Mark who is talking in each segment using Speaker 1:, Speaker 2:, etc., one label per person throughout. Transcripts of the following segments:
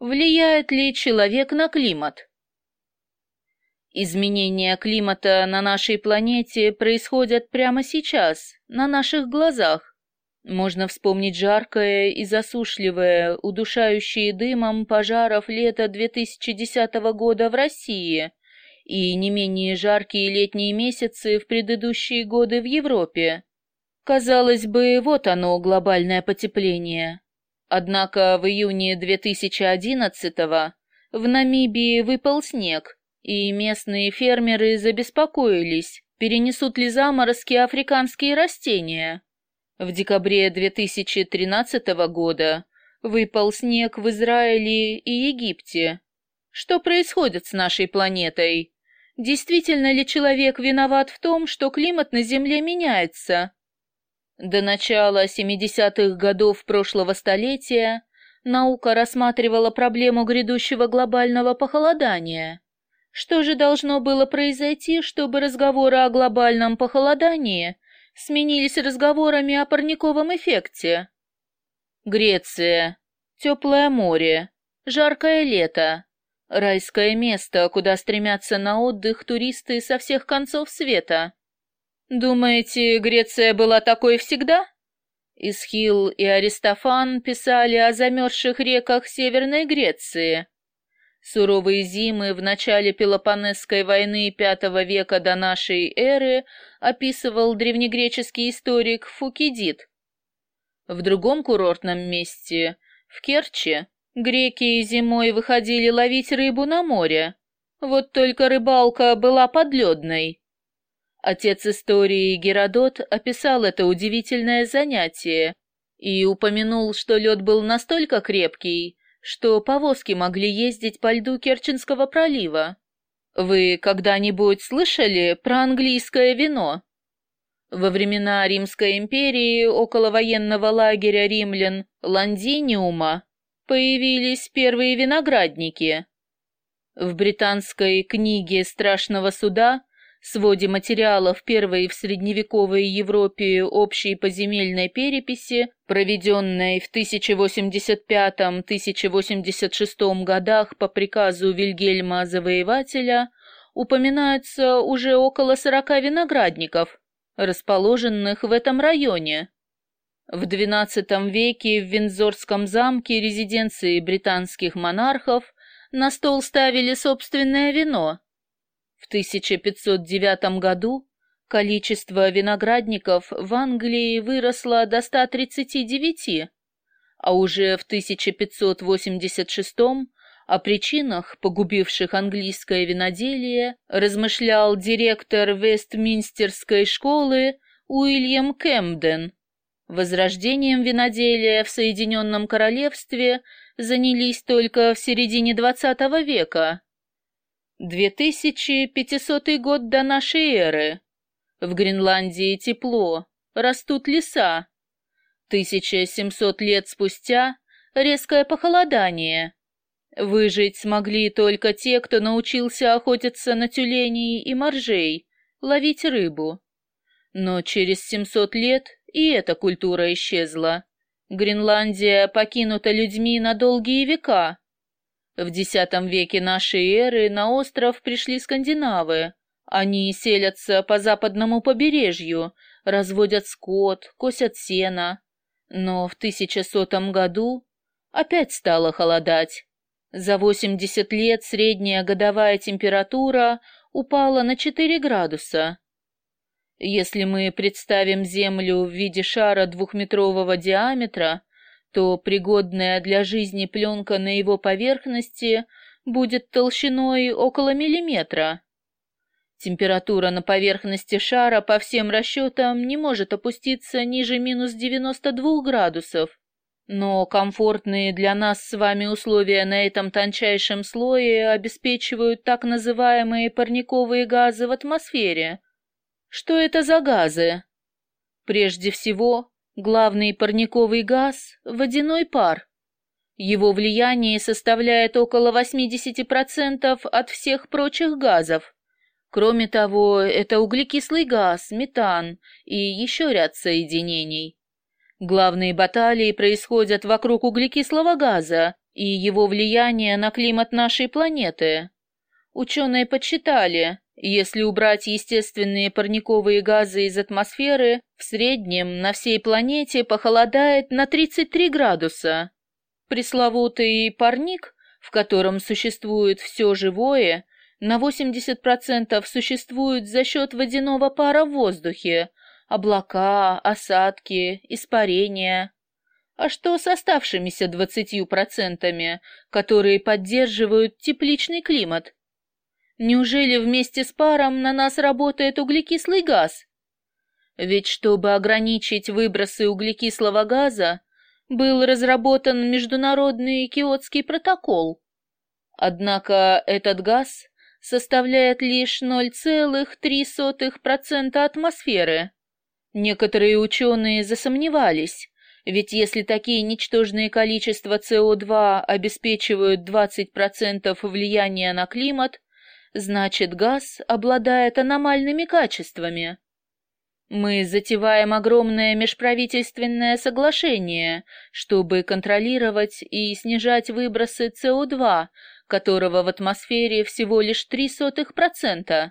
Speaker 1: Влияет ли человек на климат? Изменения климата на нашей планете происходят прямо сейчас, на наших глазах. Можно вспомнить жаркое и засушливое, удушающее дымом пожаров лета 2010 года в России и не менее жаркие летние месяцы в предыдущие годы в Европе. Казалось бы, вот оно, глобальное потепление. Однако в июне 2011-го в Намибии выпал снег, и местные фермеры забеспокоились, перенесут ли заморозки африканские растения. В декабре 2013 года выпал снег в Израиле и Египте. Что происходит с нашей планетой? Действительно ли человек виноват в том, что климат на Земле меняется? До начала 70-х годов прошлого столетия наука рассматривала проблему грядущего глобального похолодания. Что же должно было произойти, чтобы разговоры о глобальном похолодании сменились разговорами о парниковом эффекте? Греция. Теплое море. Жаркое лето. Райское место, куда стремятся на отдых туристы со всех концов света. Думаете, Греция была такой всегда? Исхил и Аристофан писали о замерзших реках Северной Греции. Суровые зимы в начале Пелопонесской войны V века до нашей эры описывал древнегреческий историк Фукидид. В другом курортном месте, в Керчи, греки зимой выходили ловить рыбу на море. Вот только рыбалка была подледной. Отец истории Геродот описал это удивительное занятие и упомянул, что лед был настолько крепкий, что повозки могли ездить по льду Керченского пролива. Вы когда-нибудь слышали про английское вино? Во времена Римской империи около военного лагеря римлян Ландиниума появились первые виноградники. В британской книге «Страшного суда» своде материалов первой в средневековой Европе общей поземельной переписи, проведенной в 1085-1086 годах по приказу Вильгельма Завоевателя, упоминаются уже около 40 виноградников, расположенных в этом районе. В XII веке в Виндзорском замке резиденции британских монархов на стол ставили собственное вино – 1509 году количество виноградников в Англии выросло до 139, а уже в 1586 о причинах, погубивших английское виноделие, размышлял директор Вестминстерской школы Уильям Кэмден. Возрождением виноделия в Соединенном Королевстве занялись только в середине XX века. 2500 год до нашей эры. В Гренландии тепло, растут леса. 1700 лет спустя резкое похолодание. Выжить смогли только те, кто научился охотиться на тюленей и моржей, ловить рыбу. Но через 700 лет и эта культура исчезла. Гренландия покинута людьми на долгие века. В X веке нашей эры на остров пришли скандинавы. Они селятся по западному побережью, разводят скот, косят сено. Но в 1100 году опять стало холодать. За 80 лет средняя годовая температура упала на 4 градуса. Если мы представим Землю в виде шара двухметрового диаметра, то пригодная для жизни пленка на его поверхности будет толщиной около миллиметра. Температура на поверхности шара по всем расчетам не может опуститься ниже минус 92 градусов, но комфортные для нас с вами условия на этом тончайшем слое обеспечивают так называемые парниковые газы в атмосфере. Что это за газы? Прежде всего, Главный парниковый газ – водяной пар. Его влияние составляет около 80% от всех прочих газов. Кроме того, это углекислый газ, метан и еще ряд соединений. Главные баталии происходят вокруг углекислого газа, и его влияние на климат нашей планеты. Ученые подсчитали, если убрать естественные парниковые газы из атмосферы, в среднем на всей планете похолодает на 33 градуса. Пресловутый парник, в котором существует все живое, на 80% существует за счет водяного пара в воздухе, облака, осадки, испарения. А что с оставшимися двадцатью процентами, которые поддерживают тепличный климат? Неужели вместе с паром на нас работает углекислый газ? Ведь чтобы ограничить выбросы углекислого газа, был разработан международный Киотский протокол. Однако этот газ составляет лишь 0,3% атмосферы. Некоторые ученые засомневались, ведь если такие ничтожные количества СО2 обеспечивают 20% влияния на климат, значит газ обладает аномальными качествами. Мы затеваем огромное межправительственное соглашение, чтобы контролировать и снижать выбросы СО2, которого в атмосфере всего лишь 0,03%.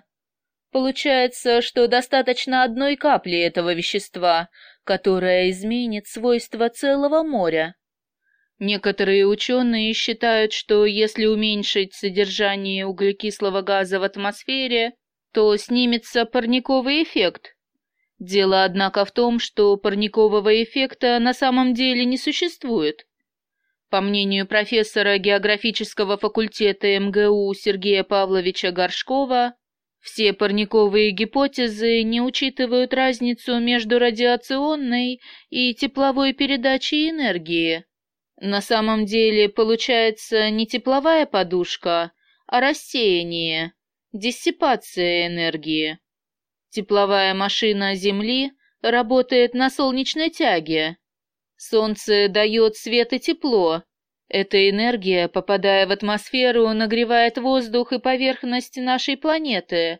Speaker 1: Получается, что достаточно одной капли этого вещества, которая изменит свойства целого моря. Некоторые ученые считают, что если уменьшить содержание углекислого газа в атмосфере, то снимется парниковый эффект. Дело, однако, в том, что парникового эффекта на самом деле не существует. По мнению профессора географического факультета МГУ Сергея Павловича Горшкова, все парниковые гипотезы не учитывают разницу между радиационной и тепловой передачей энергии. На самом деле получается не тепловая подушка, а рассеяние, диссипация энергии. Тепловая машина Земли работает на солнечной тяге. Солнце дает свет и тепло, эта энергия, попадая в атмосферу, нагревает воздух и поверхность нашей планеты.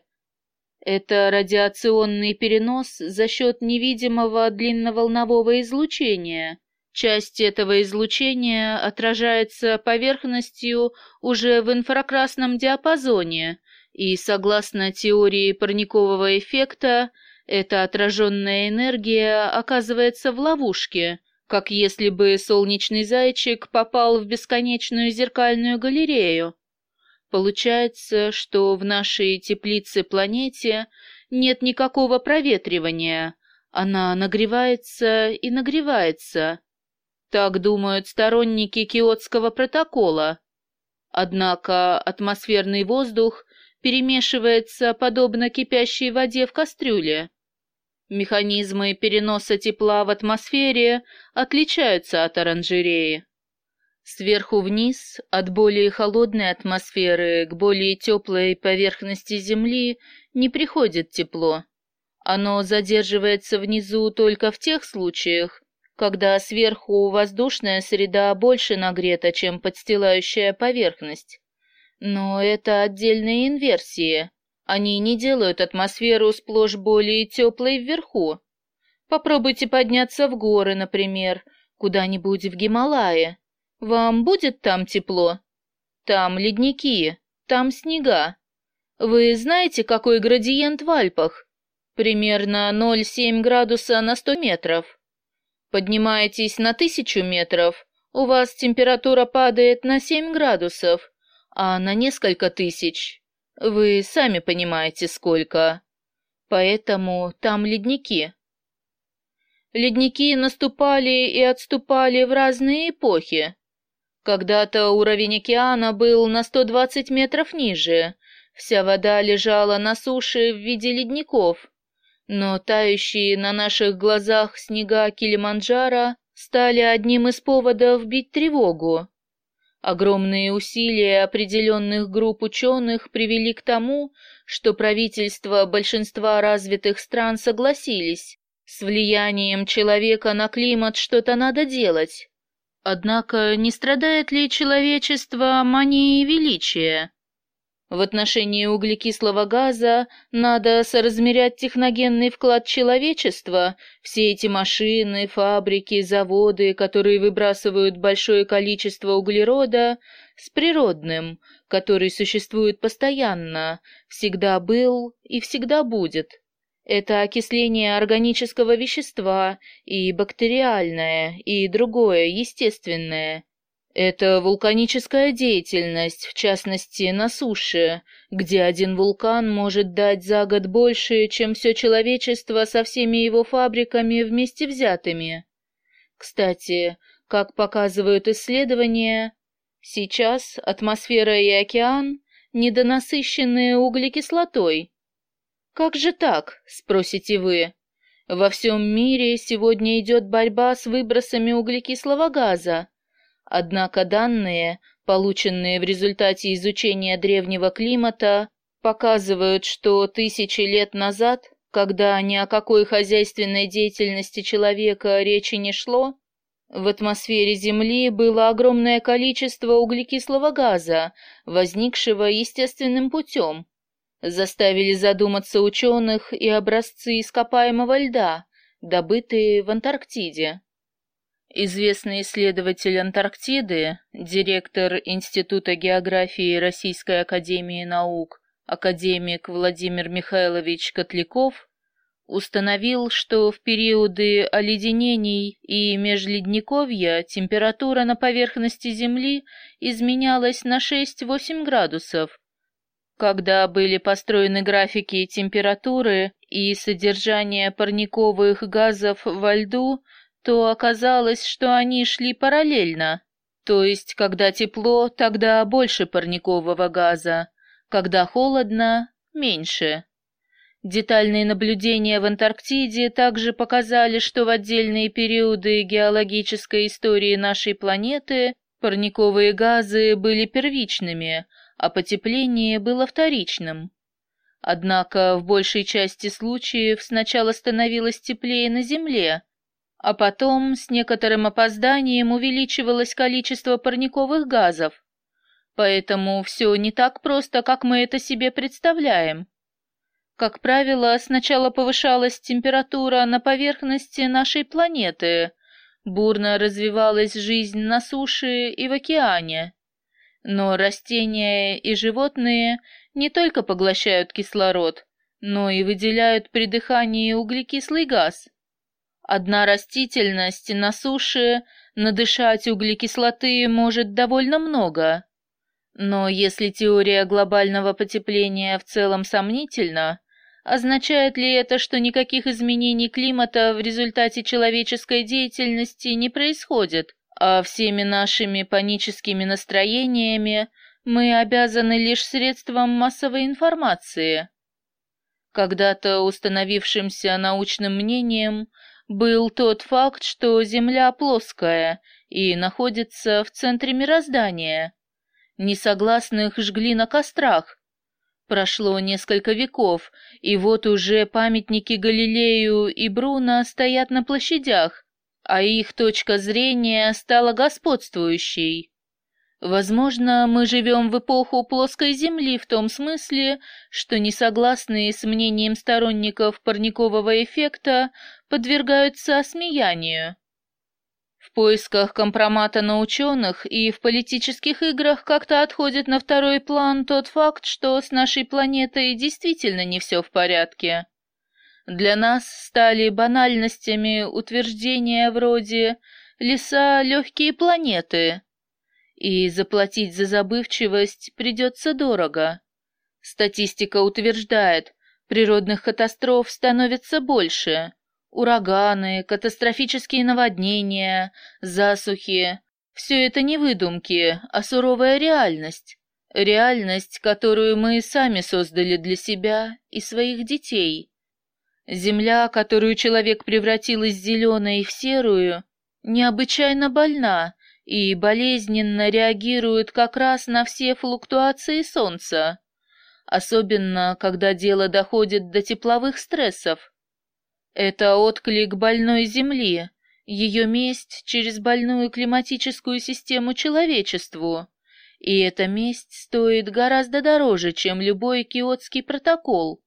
Speaker 1: Это радиационный перенос за счет невидимого длинноволнового излучения. Часть этого излучения отражается поверхностью уже в инфракрасном диапазоне, и, согласно теории парникового эффекта, эта отраженная энергия оказывается в ловушке – как если бы солнечный зайчик попал в бесконечную зеркальную галерею. Получается, что в нашей теплице-планете нет никакого проветривания, она нагревается и нагревается. Так думают сторонники Киотского протокола. Однако атмосферный воздух перемешивается подобно кипящей воде в кастрюле. Механизмы переноса тепла в атмосфере отличаются от оранжереи. Сверху вниз, от более холодной атмосферы к более теплой поверхности Земли, не приходит тепло. Оно задерживается внизу только в тех случаях, когда сверху воздушная среда больше нагрета, чем подстилающая поверхность. Но это отдельные инверсии. Они не делают атмосферу сплошь более теплой вверху. Попробуйте подняться в горы, например, куда-нибудь в Гималае. Вам будет там тепло? Там ледники, там снега. Вы знаете, какой градиент в Альпах? Примерно 0,7 градуса на 100 метров. Поднимаетесь на 1000 метров, у вас температура падает на 7 градусов, а на несколько тысяч вы сами понимаете, сколько. Поэтому там ледники. Ледники наступали и отступали в разные эпохи. Когда-то уровень океана был на 120 метров ниже, вся вода лежала на суше в виде ледников, но тающие на наших глазах снега Килиманджаро стали одним из поводов бить тревогу. Огромные усилия определенных групп ученых привели к тому, что правительства большинства развитых стран согласились, с влиянием человека на климат что-то надо делать. Однако не страдает ли человечество манией величия? В отношении углекислого газа надо соразмерять техногенный вклад человечества, все эти машины, фабрики, заводы, которые выбрасывают большое количество углерода, с природным, который существует постоянно, всегда был и всегда будет. Это окисление органического вещества и бактериальное, и другое, естественное. Это вулканическая деятельность, в частности, на суше, где один вулкан может дать за год больше, чем все человечество со всеми его фабриками вместе взятыми. Кстати, как показывают исследования, сейчас атмосфера и океан недонасыщены углекислотой. Как же так, спросите вы? Во всем мире сегодня идет борьба с выбросами углекислого газа, Однако данные, полученные в результате изучения древнего климата, показывают, что тысячи лет назад, когда ни о какой хозяйственной деятельности человека речи не шло, в атмосфере Земли было огромное количество углекислого газа, возникшего естественным путем. Заставили задуматься ученых и образцы ископаемого льда, добытые в Антарктиде. Известный исследователь Антарктиды, директор Института географии Российской академии наук, академик Владимир Михайлович Котляков, установил, что в периоды оледенений и межледниковья температура на поверхности Земли изменялась на 6-8 градусов. Когда были построены графики температуры и содержания парниковых газов во льду, то оказалось, что они шли параллельно. То есть, когда тепло, тогда больше парникового газа, когда холодно — меньше. Детальные наблюдения в Антарктиде также показали, что в отдельные периоды геологической истории нашей планеты парниковые газы были первичными, а потепление было вторичным. Однако в большей части случаев сначала становилось теплее на Земле, а потом с некоторым опозданием увеличивалось количество парниковых газов. Поэтому все не так просто, как мы это себе представляем. Как правило, сначала повышалась температура на поверхности нашей планеты, бурно развивалась жизнь на суше и в океане. Но растения и животные не только поглощают кислород, но и выделяют при дыхании углекислый газ. Одна растительность на суше надышать углекислоты может довольно много. Но если теория глобального потепления в целом сомнительна, означает ли это, что никаких изменений климата в результате человеческой деятельности не происходит, а всеми нашими паническими настроениями мы обязаны лишь средствам массовой информации? Когда-то установившимся научным мнением был тот факт, что Земля плоская и находится в центре мироздания. Несогласных жгли на кострах. Прошло несколько веков, и вот уже памятники Галилею и Бруно стоят на площадях, а их точка зрения стала господствующей. Возможно, мы живем в эпоху плоской Земли в том смысле, что несогласные с мнением сторонников парникового эффекта подвергаются осмеянию. В поисках компромата на ученых и в политических играх как-то отходит на второй план тот факт, что с нашей планетой действительно не все в порядке. Для нас стали банальностями утверждения вроде «леса — легкие планеты», и заплатить за забывчивость придется дорого. Статистика утверждает, природных катастроф становится больше. Ураганы, катастрофические наводнения, засухи — все это не выдумки, а суровая реальность. Реальность, которую мы сами создали для себя и своих детей. Земля, которую человек превратил из зеленой в серую, необычайно больна и болезненно реагируют как раз на все флуктуации Солнца, особенно когда дело доходит до тепловых стрессов. Это отклик больной Земли, ее месть через больную климатическую систему человечеству, И эта месть стоит гораздо дороже, чем любой киотский протокол.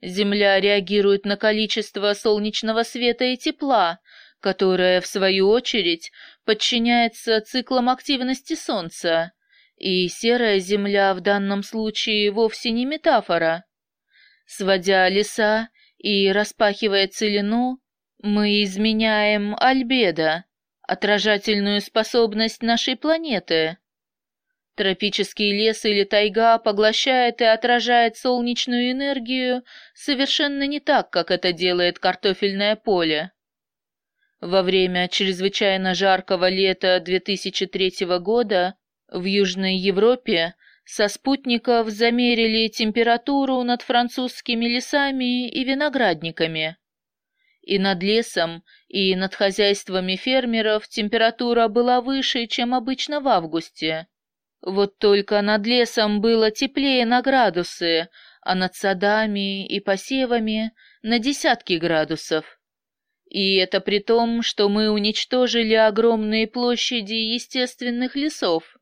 Speaker 1: Земля реагирует на количество солнечного света и тепла, которое, в свою очередь, подчиняется циклам активности Солнца, и серая Земля в данном случае вовсе не метафора. Сводя леса и распахивая целину, мы изменяем альбедо, отражательную способность нашей планеты. Тропический лес или тайга поглощает и отражает солнечную энергию совершенно не так, как это делает картофельное поле. Во время чрезвычайно жаркого лета 2003 года в Южной Европе со спутников замерили температуру над французскими лесами и виноградниками. И над лесом, и над хозяйствами фермеров температура была выше, чем обычно в августе. Вот только над лесом было теплее на градусы, а над садами и посевами на десятки градусов. И это при том, что мы уничтожили огромные площади естественных лесов.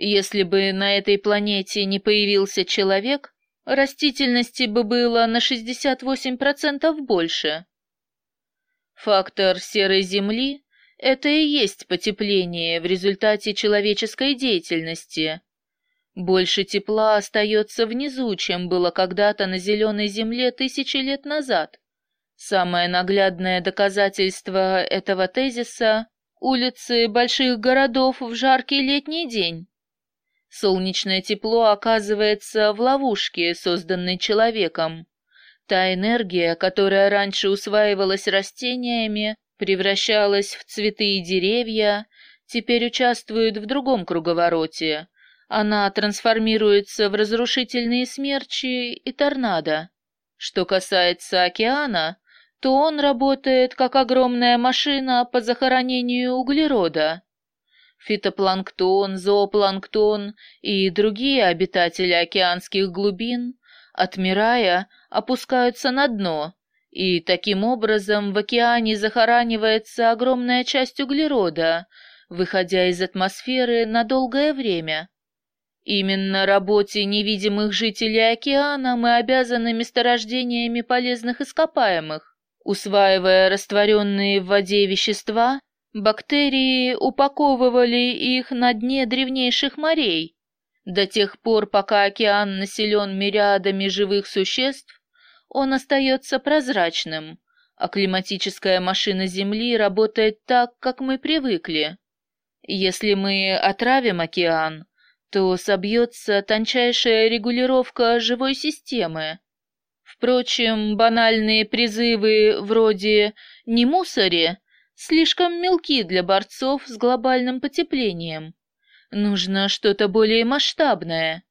Speaker 1: Если бы на этой планете не появился человек, растительности бы было на 68% больше. Фактор серой земли это и есть потепление в результате человеческой деятельности. Больше тепла остается внизу, чем было когда-то на зеленой земле тысячи лет назад. Самое наглядное доказательство этого тезиса – улицы больших городов в жаркий летний день. Солнечное тепло оказывается в ловушке, созданной человеком. Та энергия, которая раньше усваивалась растениями, превращалась в цветы и деревья, теперь участвует в другом круговороте. Она трансформируется в разрушительные смерчи и торнадо. Что касается океана, то он работает как огромная машина по захоронению углерода. Фитопланктон, зоопланктон и другие обитатели океанских глубин, отмирая, опускаются на дно, и таким образом в океане захоранивается огромная часть углерода, выходя из атмосферы на долгое время. Именно работе невидимых жителей океана мы обязаны месторождениями полезных ископаемых. Усваивая растворенные в воде вещества, бактерии упаковывали их на дне древнейших морей. До тех пор, пока океан населен мириадами живых существ, он остается прозрачным, а климатическая машина Земли работает так, как мы привыкли. Если мы отравим океан, то собьется тончайшая регулировка живой системы. Впрочем, банальные призывы вроде «не мусори» слишком мелки для борцов с глобальным потеплением. Нужно что-то более масштабное.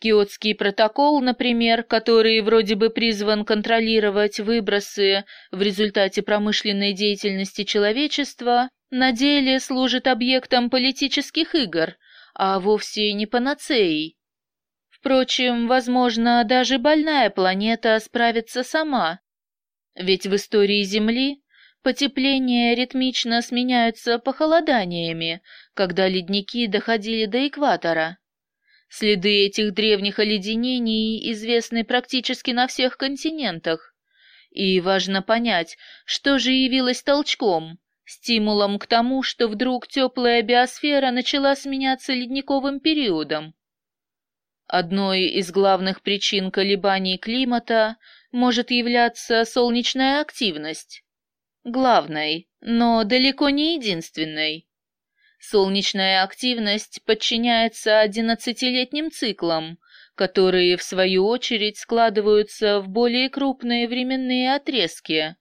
Speaker 1: Киотский протокол, например, который вроде бы призван контролировать выбросы в результате промышленной деятельности человечества, на деле служит объектом политических игр, а вовсе не панацеей. Впрочем, возможно, даже больная планета справится сама. Ведь в истории Земли потепления ритмично сменяются похолоданиями, когда ледники доходили до экватора. Следы этих древних оледенений известны практически на всех континентах. И важно понять, что же явилось толчком, стимулом к тому, что вдруг теплая биосфера начала сменяться ледниковым периодом. Одной из главных причин колебаний климата может являться солнечная активность. Главной, но далеко не единственной. Солнечная активность подчиняется одиннадцатилетним циклам, которые, в свою очередь, складываются в более крупные временные отрезки.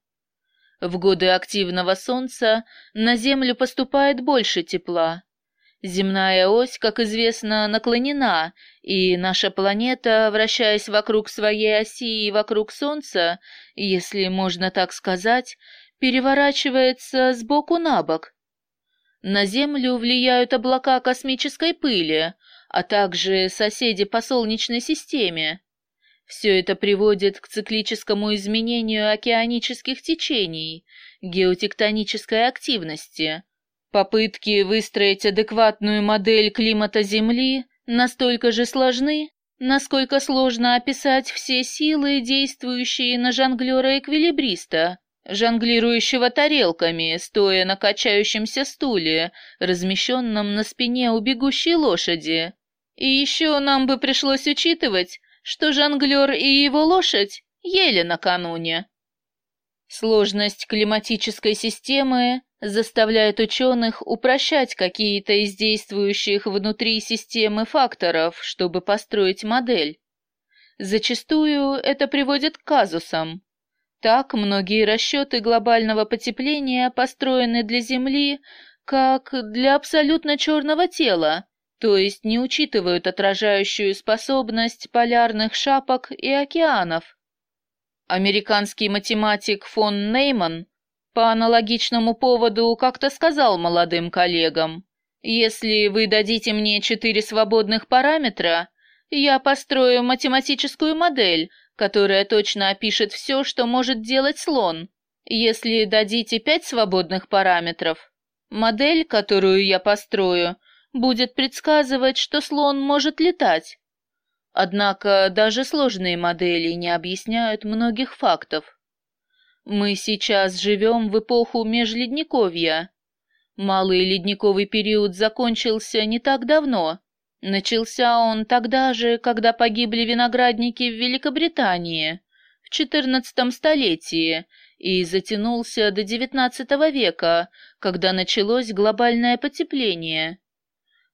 Speaker 1: В годы активного Солнца на Землю поступает больше тепла. Земная ось, как известно, наклонена, и наша планета, вращаясь вокруг своей оси и вокруг Солнца, если можно так сказать, переворачивается с боку на бок, на Землю влияют облака космической пыли, а также соседи по Солнечной системе. Все это приводит к циклическому изменению океанических течений, геотектонической активности, Попытки выстроить адекватную модель климата Земли настолько же сложны, насколько сложно описать все силы, действующие на жонглера-эквилибриста, жонглирующего тарелками, стоя на качающемся стуле, размещенном на спине у бегущей лошади. И еще нам бы пришлось учитывать, что жонглер и его лошадь ели накануне. Сложность климатической системы заставляет ученых упрощать какие-то из действующих внутри системы факторов, чтобы построить модель. Зачастую это приводит к казусам. Так многие расчеты глобального потепления построены для Земли как для абсолютно черного тела, то есть не учитывают отражающую способность полярных шапок и океанов. Американский математик фон Нейман по аналогичному поводу как-то сказал молодым коллегам, «Если вы дадите мне четыре свободных параметра, я построю математическую модель, которая точно опишет все, что может делать слон. Если дадите пять свободных параметров, модель, которую я построю, будет предсказывать, что слон может летать. Однако даже сложные модели не объясняют многих фактов. Мы сейчас живем в эпоху межледниковья. Малый ледниковый период закончился не так давно. Начался он тогда же, когда погибли виноградники в Великобритании, в XIV столетии, и затянулся до XIX века, когда началось глобальное потепление.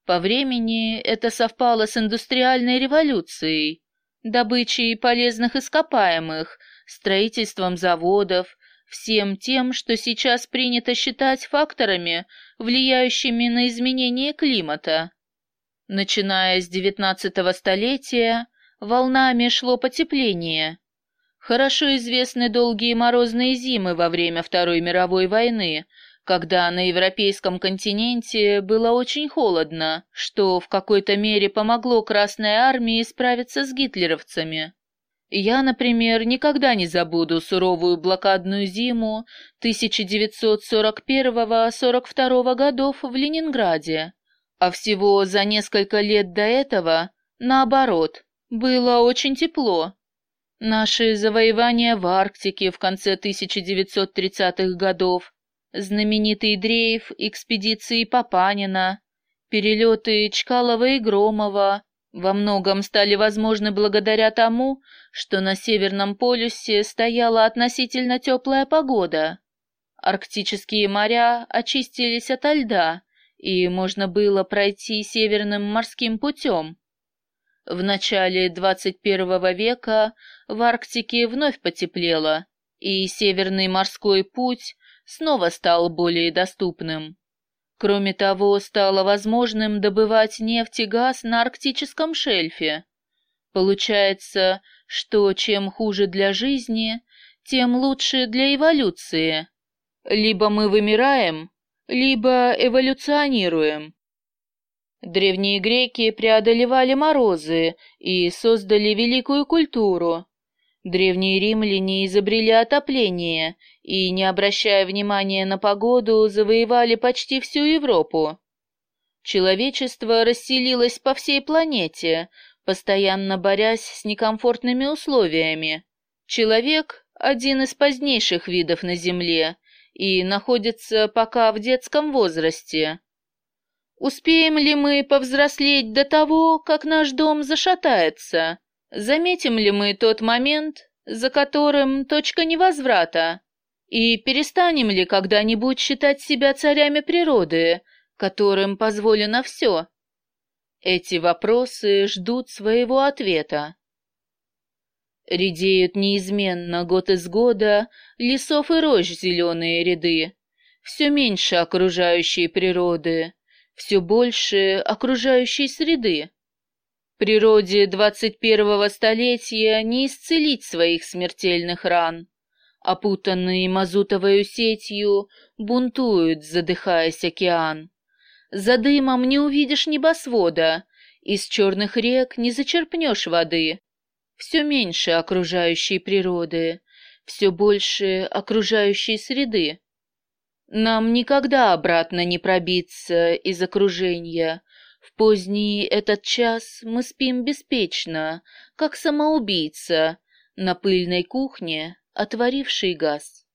Speaker 1: По времени это совпало с индустриальной революцией, добычей полезных ископаемых, строительством заводов, всем тем, что сейчас принято считать факторами, влияющими на изменение климата. Начиная с XIX столетия, волнами шло потепление. Хорошо известны долгие морозные зимы во время Второй мировой войны, когда на европейском континенте было очень холодно, что в какой-то мере помогло Красной армии справиться с гитлеровцами. Я, например, никогда не забуду суровую блокадную зиму 1941-42 годов в Ленинграде. А всего за несколько лет до этого, наоборот, было очень тепло. Наши завоевания в Арктике в конце 1930-х годов, знаменитый дрейф экспедиции Папанина, перелеты Чкалова и Громова, во многом стали возможны благодаря тому, что на Северном полюсе стояла относительно теплая погода. Арктические моря очистились ото льда, и можно было пройти северным морским путем. В начале 21 века в Арктике вновь потеплело, и Северный морской путь снова стал более доступным. Кроме того, стало возможным добывать нефть и газ на арктическом шельфе. Получается, что чем хуже для жизни, тем лучше для эволюции. Либо мы вымираем, либо эволюционируем. Древние греки преодолевали морозы и создали великую культуру. Древние римляне изобрели отопление и, не обращая внимания на погоду, завоевали почти всю Европу. Человечество расселилось по всей планете, постоянно борясь с некомфортными условиями. Человек — один из позднейших видов на Земле и находится пока в детском возрасте. Успеем ли мы повзрослеть до того, как наш дом зашатается? Заметим ли мы тот момент, за которым точка невозврата? И перестанем ли когда-нибудь считать себя царями природы, которым позволено все? Эти вопросы ждут своего ответа. Редеют неизменно год из года лесов и рощ зеленые ряды, все меньше окружающей природы, все больше окружающей среды. Природе двадцать первого столетия не исцелить своих смертельных ран. Опутанный мазутовой сетью, бунтует, задыхаясь океан. За дымом не увидишь небосвода, из черных рек не зачерпнешь воды. Все меньше окружающей природы, все больше окружающей среды. Нам никогда обратно не пробиться из окружения. В поздний этот час мы спим беспечно, как самоубийца, на пыльной кухне, отворивший газ.